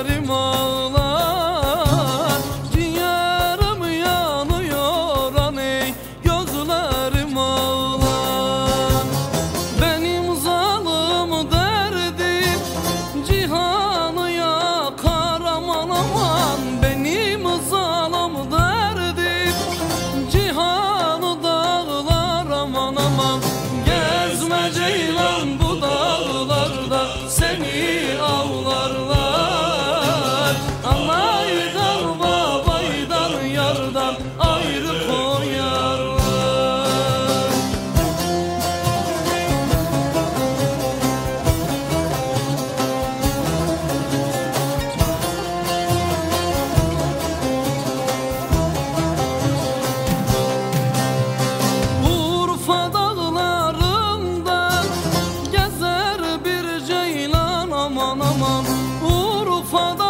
yârıma gezer bir